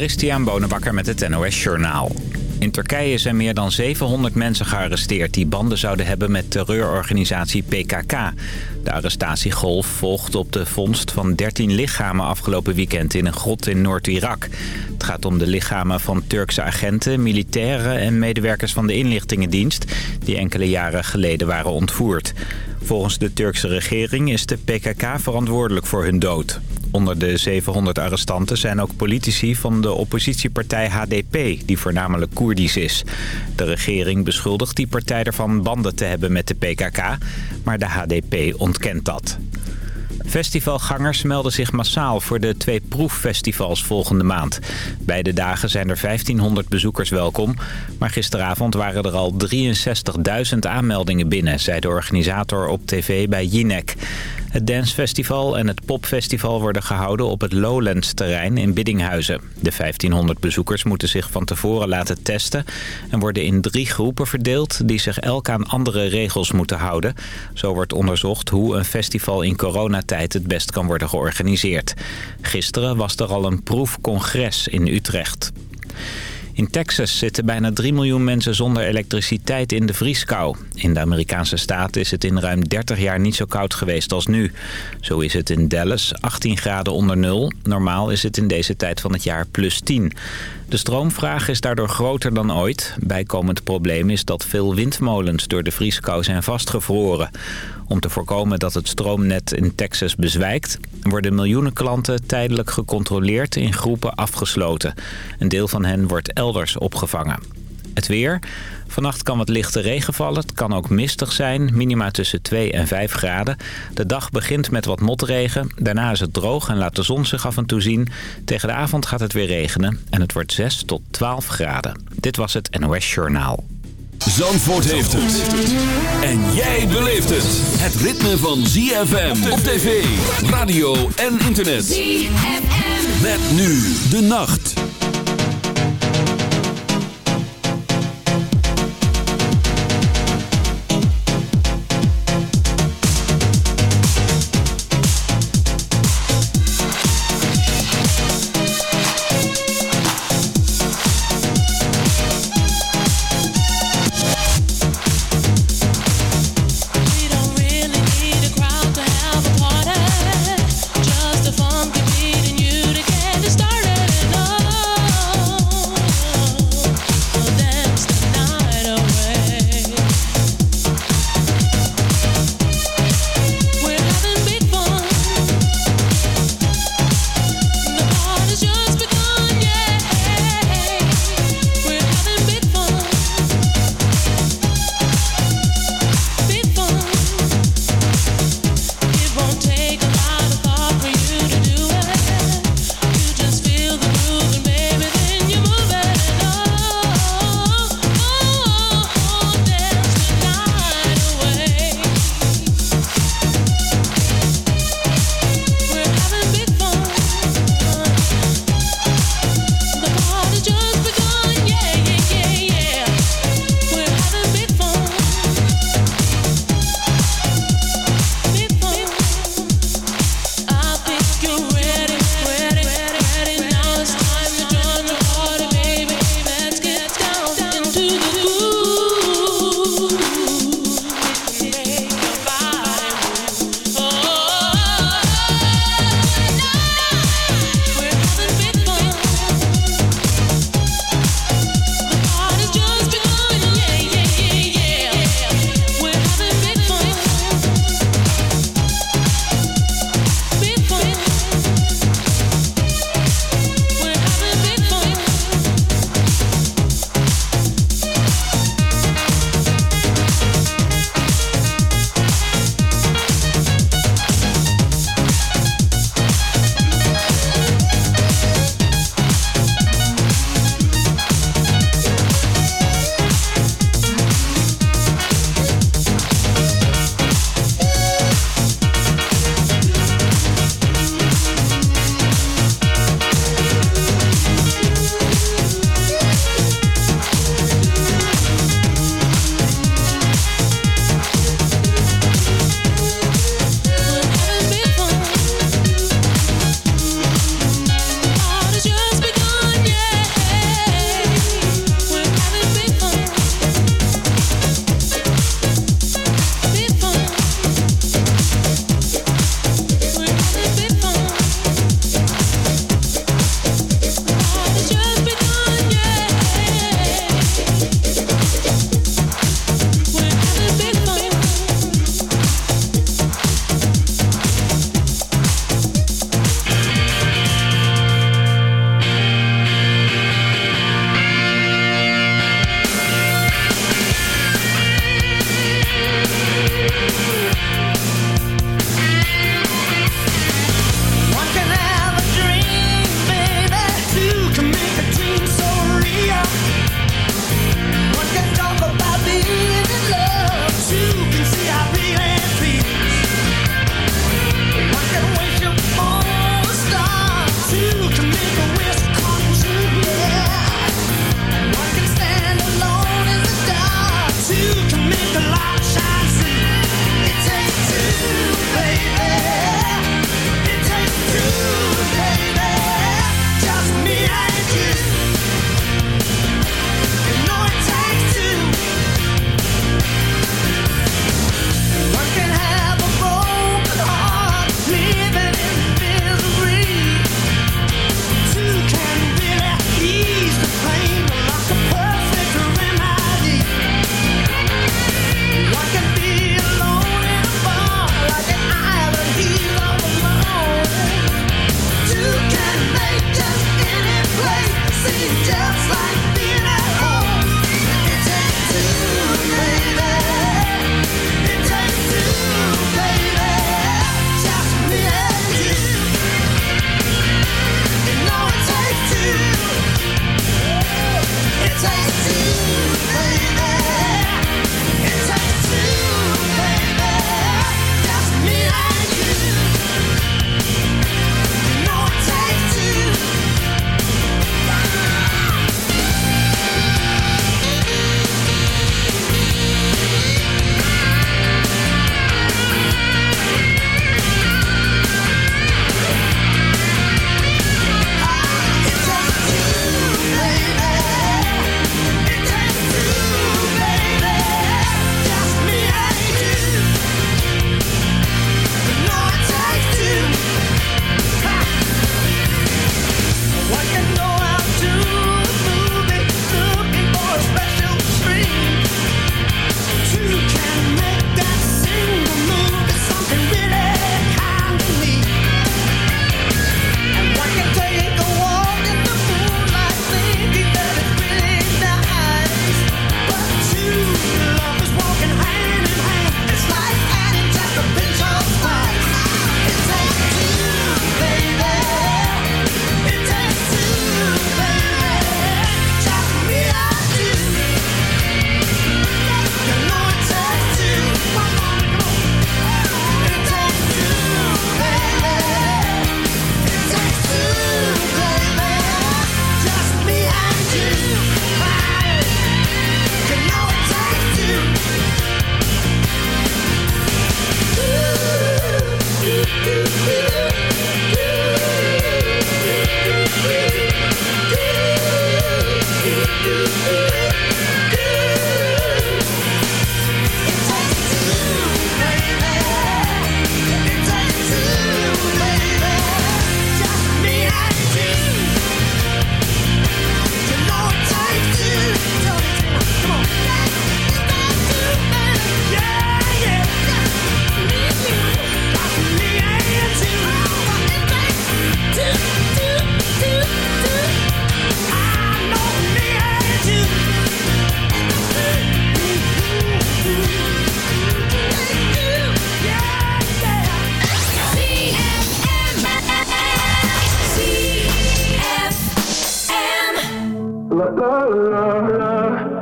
Christian Bonenbakker met het NOS Journaal. In Turkije zijn meer dan 700 mensen gearresteerd... die banden zouden hebben met terreurorganisatie PKK. De arrestatiegolf volgt op de vondst van 13 lichamen afgelopen weekend... in een grot in Noord-Irak. Het gaat om de lichamen van Turkse agenten, militairen... en medewerkers van de inlichtingendienst... die enkele jaren geleden waren ontvoerd. Volgens de Turkse regering is de PKK verantwoordelijk voor hun dood. Onder de 700 arrestanten zijn ook politici van de oppositiepartij HDP, die voornamelijk Koerdisch is. De regering beschuldigt die partij ervan banden te hebben met de PKK, maar de HDP ontkent dat. Festivalgangers melden zich massaal voor de twee proeffestivals volgende maand. Beide dagen zijn er 1500 bezoekers welkom. Maar gisteravond waren er al 63.000 aanmeldingen binnen, zei de organisator op tv bij Jinek. Het dancefestival en het popfestival worden gehouden op het Lowlands-terrein in Biddinghuizen. De 1500 bezoekers moeten zich van tevoren laten testen... en worden in drie groepen verdeeld die zich elk aan andere regels moeten houden. Zo wordt onderzocht hoe een festival in coronatijd het best kan worden georganiseerd. Gisteren was er al een proefcongres in Utrecht. In Texas zitten bijna 3 miljoen mensen zonder elektriciteit in de vrieskou. In de Amerikaanse staat is het in ruim 30 jaar niet zo koud geweest als nu. Zo is het in Dallas 18 graden onder nul. Normaal is het in deze tijd van het jaar plus 10. De stroomvraag is daardoor groter dan ooit. Bijkomend probleem is dat veel windmolens door de vrieskou zijn vastgevroren. Om te voorkomen dat het stroomnet in Texas bezwijkt... worden miljoenen klanten tijdelijk gecontroleerd in groepen afgesloten. Een deel van hen wordt elders opgevangen. Het weer. Vannacht kan wat lichte regen vallen. Het kan ook mistig zijn. Minima tussen 2 en 5 graden. De dag begint met wat motregen. Daarna is het droog en laat de zon zich af en toe zien. Tegen de avond gaat het weer regenen. En het wordt 6 tot 12 graden. Dit was het NOS Journaal. Zandvoort heeft het. En jij beleeft het. Het ritme van ZFM op tv, radio en internet. ZFM. Met nu de nacht.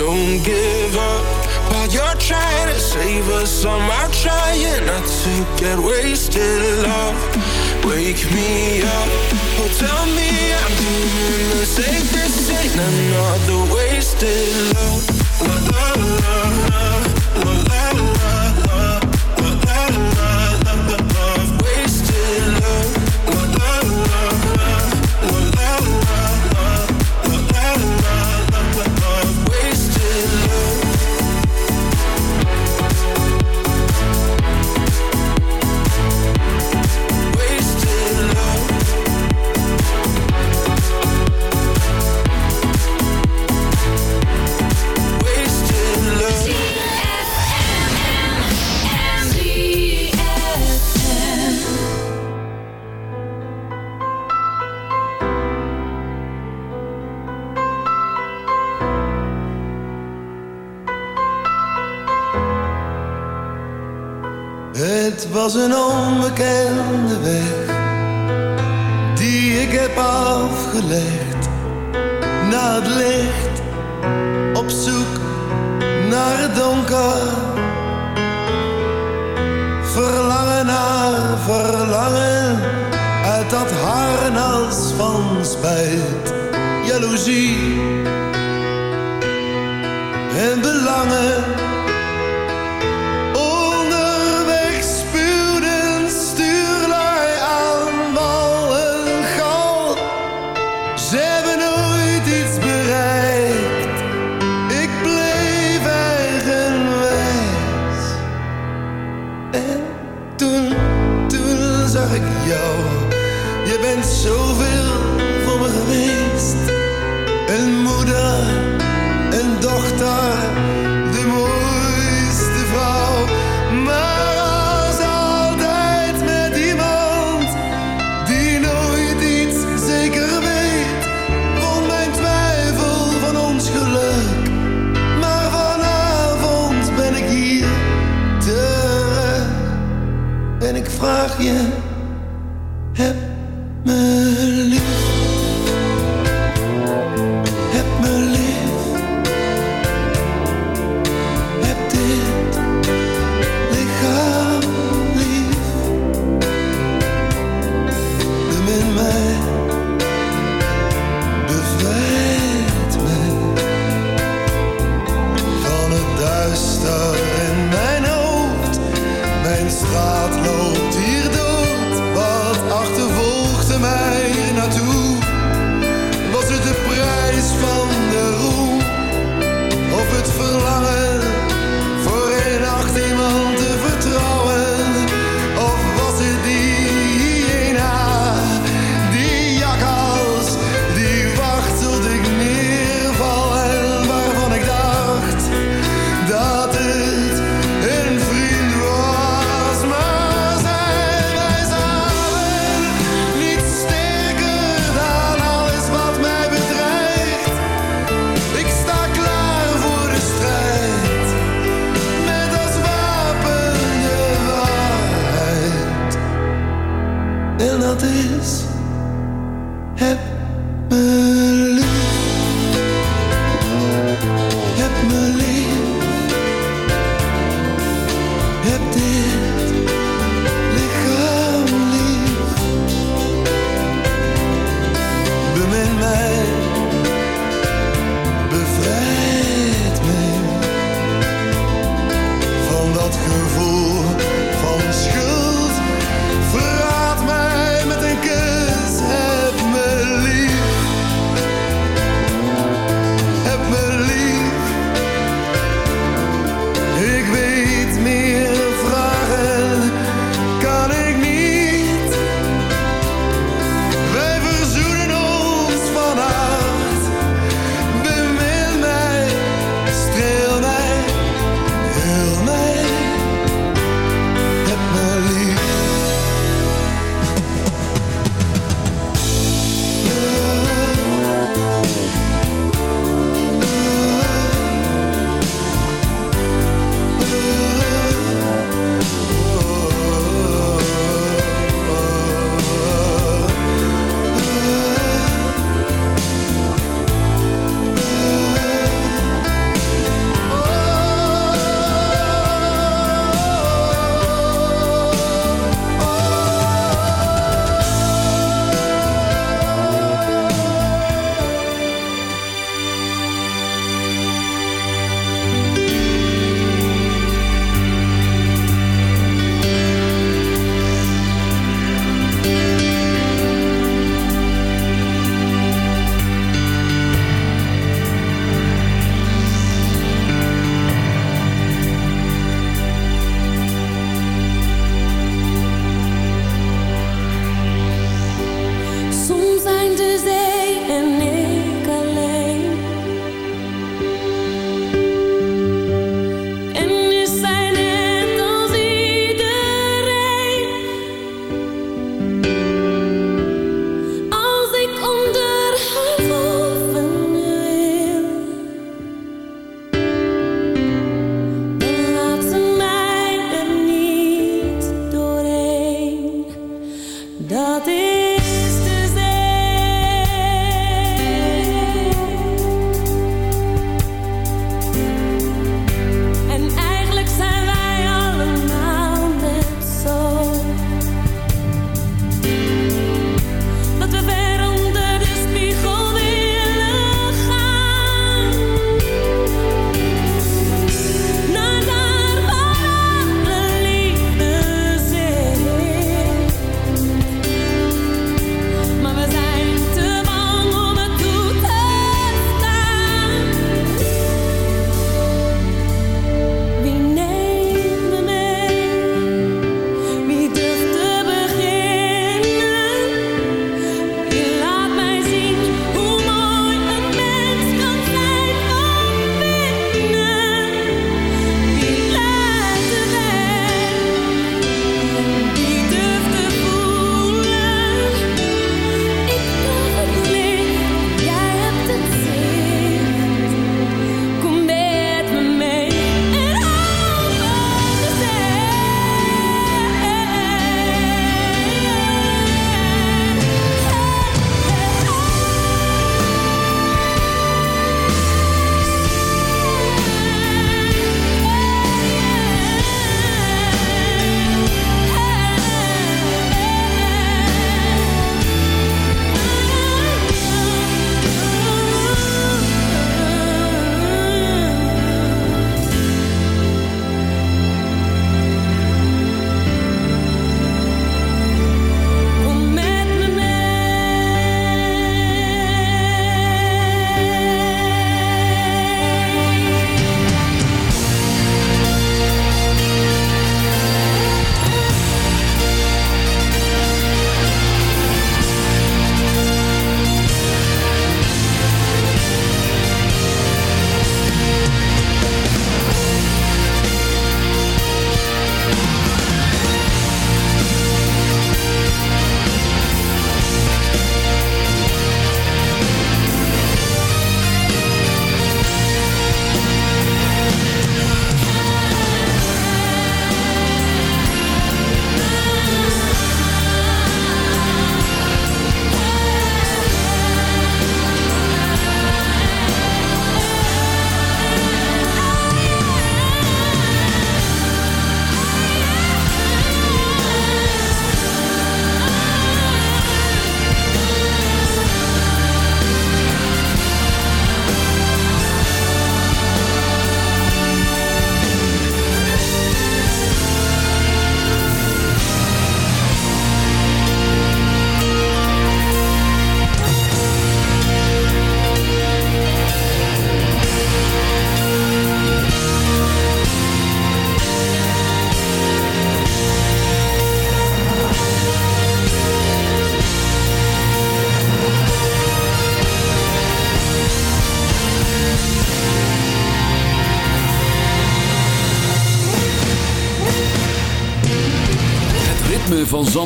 don't give up while you're trying to save us, I'm trying not to get wasted. Love, wake me up. Oh, tell me I'm doing the safest thing. Another wasted love.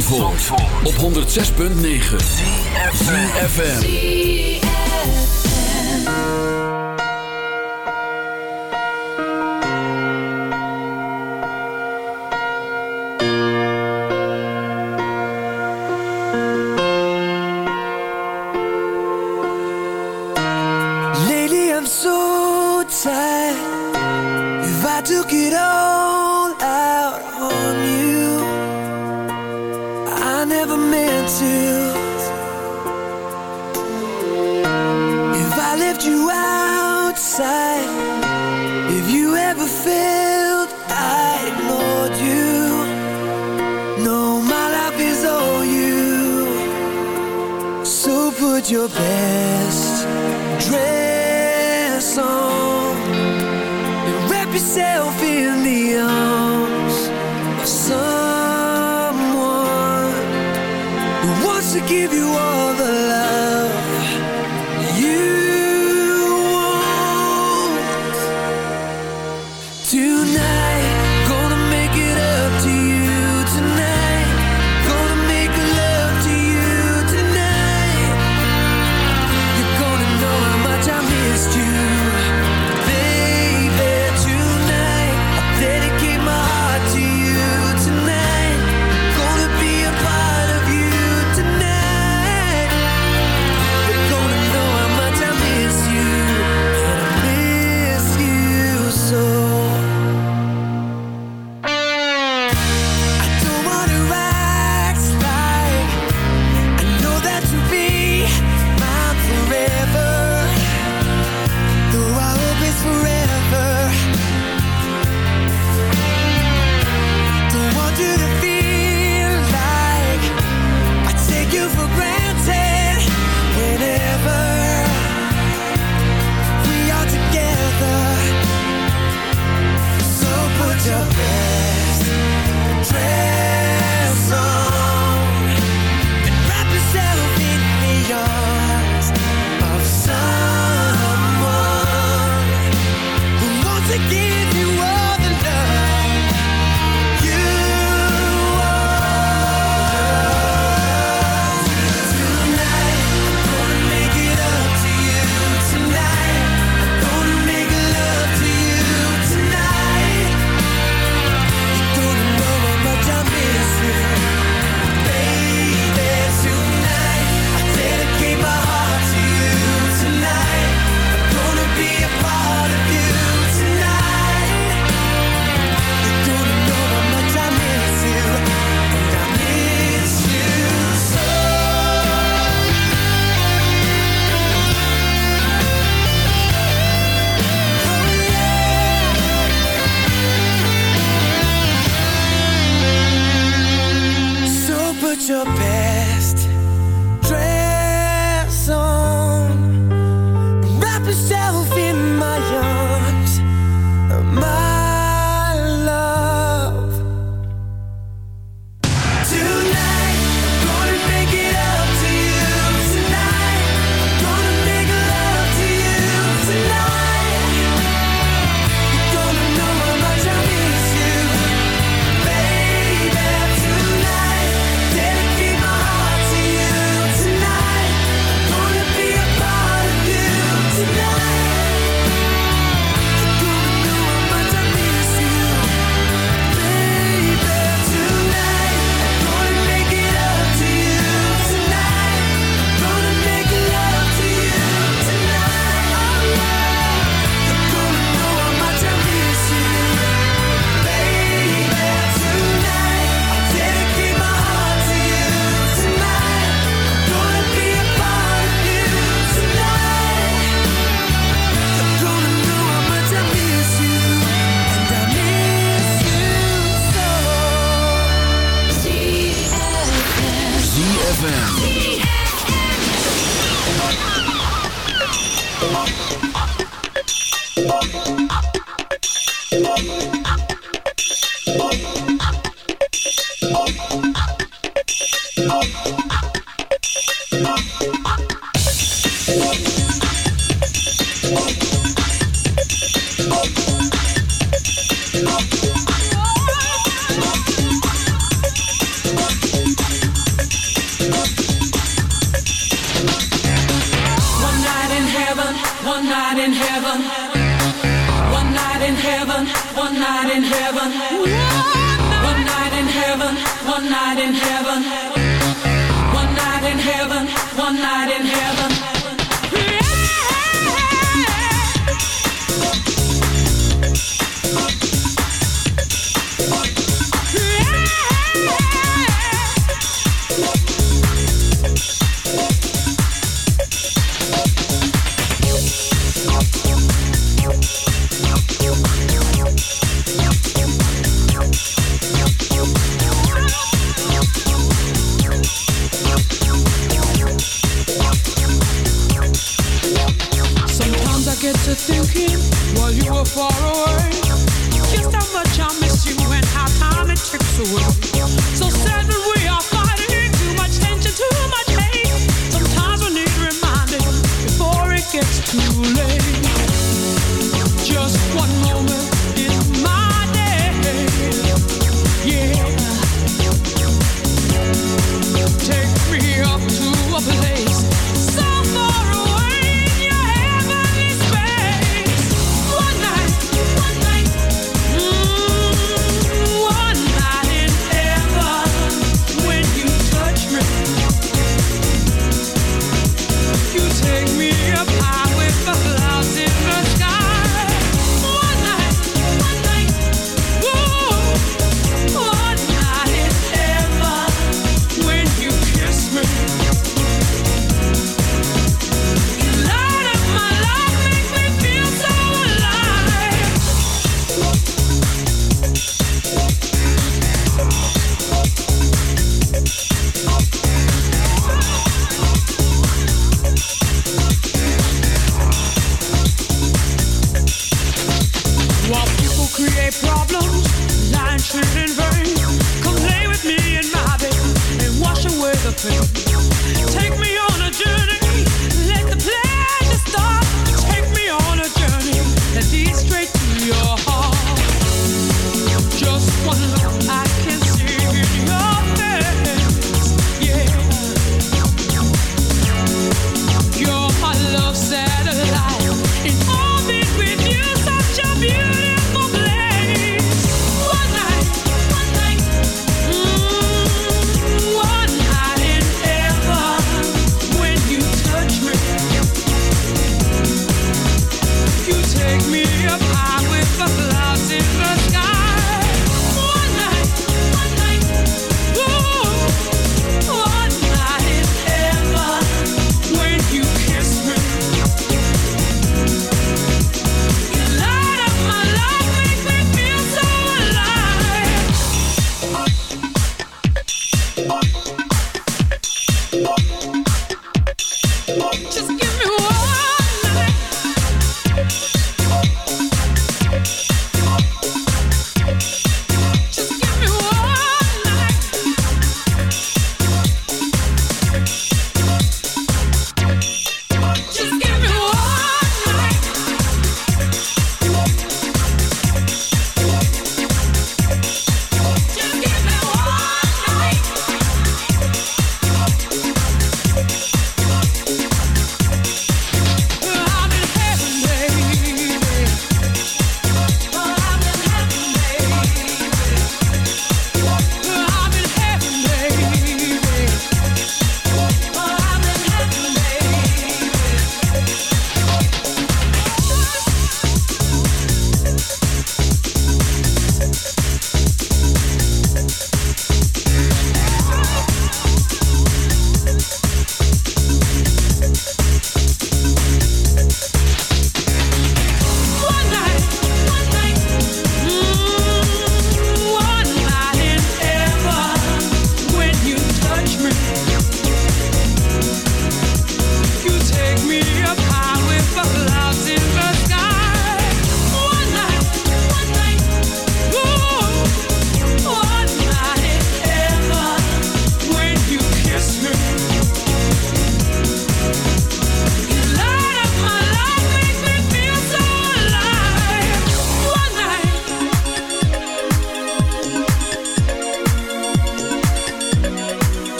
Zandvoort, op 106.9 CFFM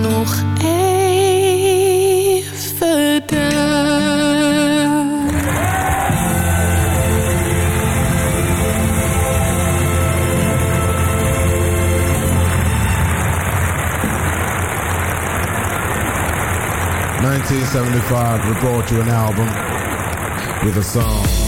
nog even daar. 1975, we brought you an album with a song.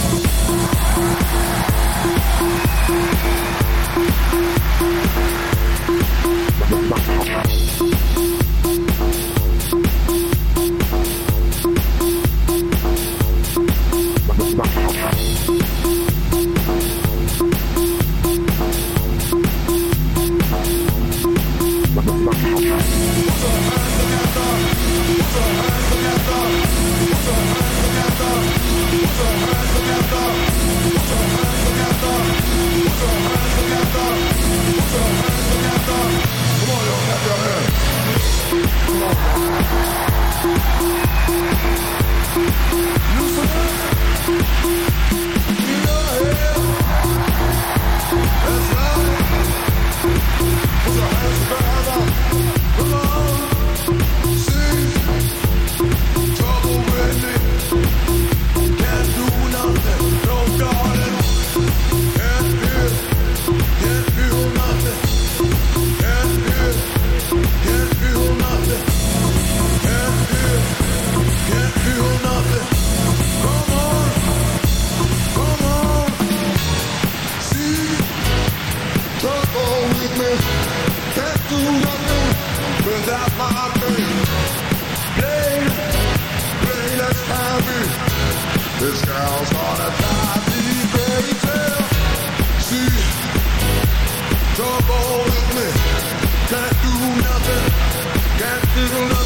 my heavy. This girl's on a tidy trouble with me. Can't do nothing. Can't do nothing.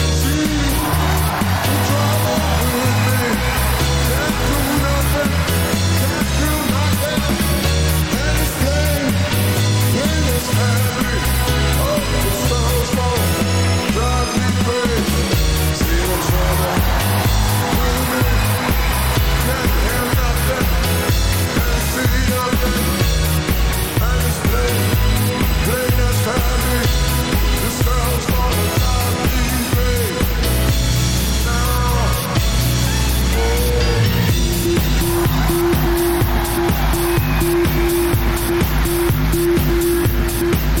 Thank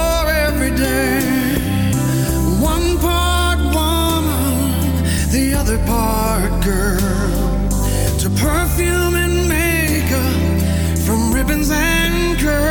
girl to perfume and makeup, from ribbons and curls.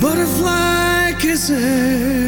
butterfly kisses.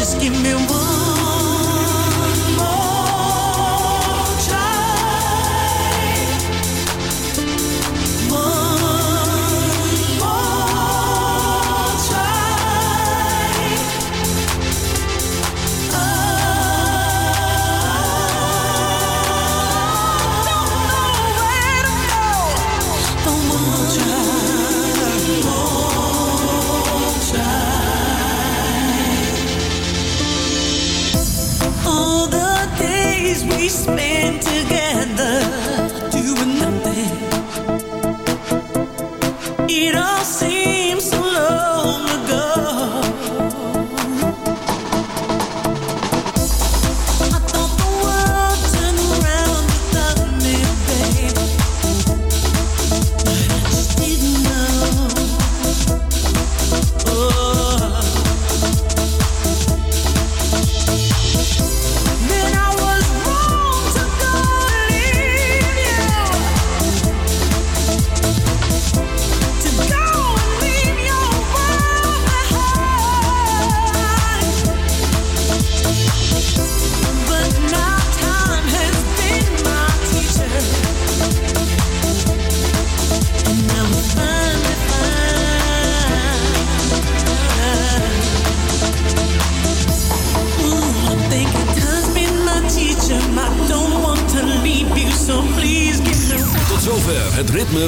just give